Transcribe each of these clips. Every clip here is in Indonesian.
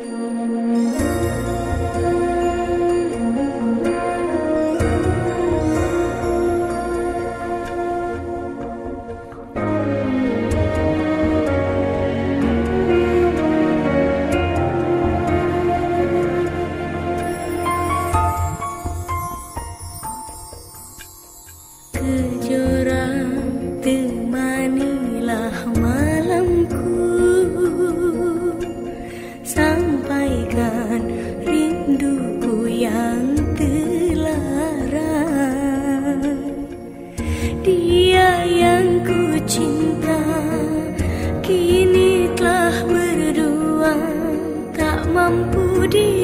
Música Dia yang ku cinta Kini telah berdua. Tak mampu dia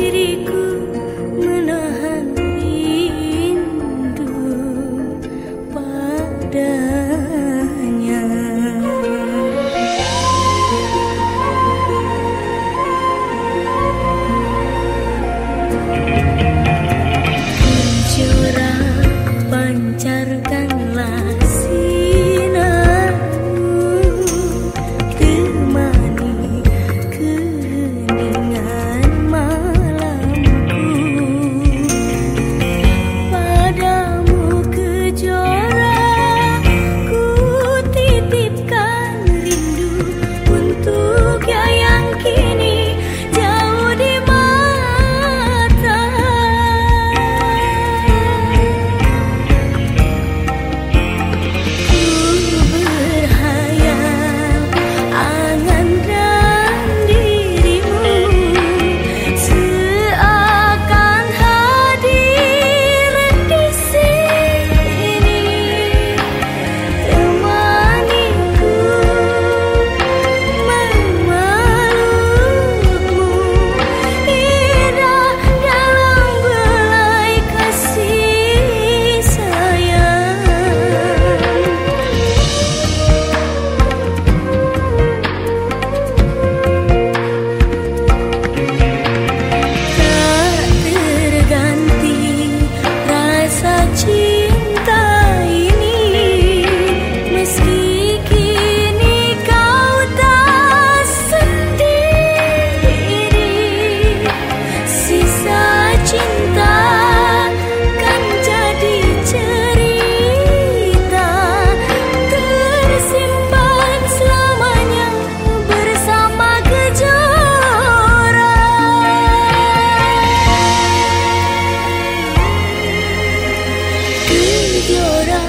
Yora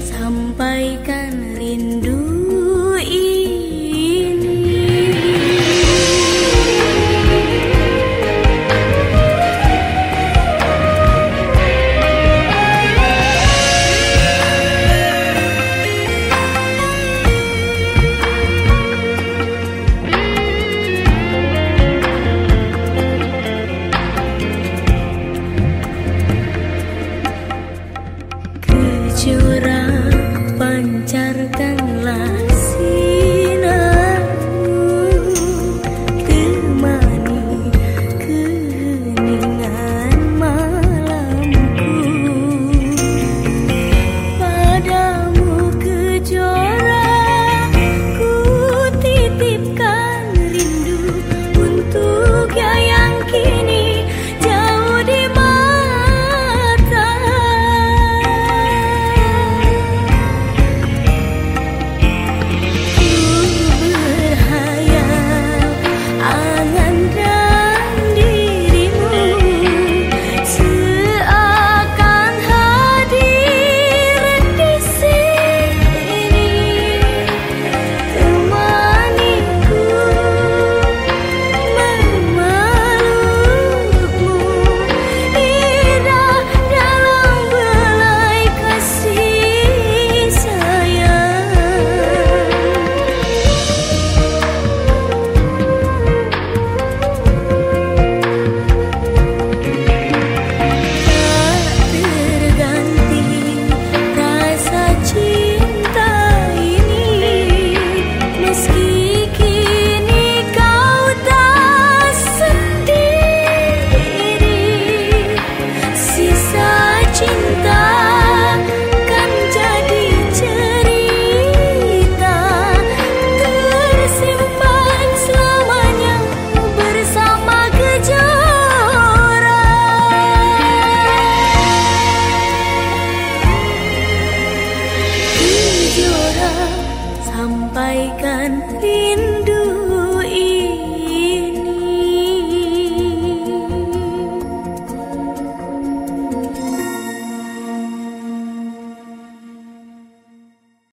sampaikan pancarkan sampaikan rindu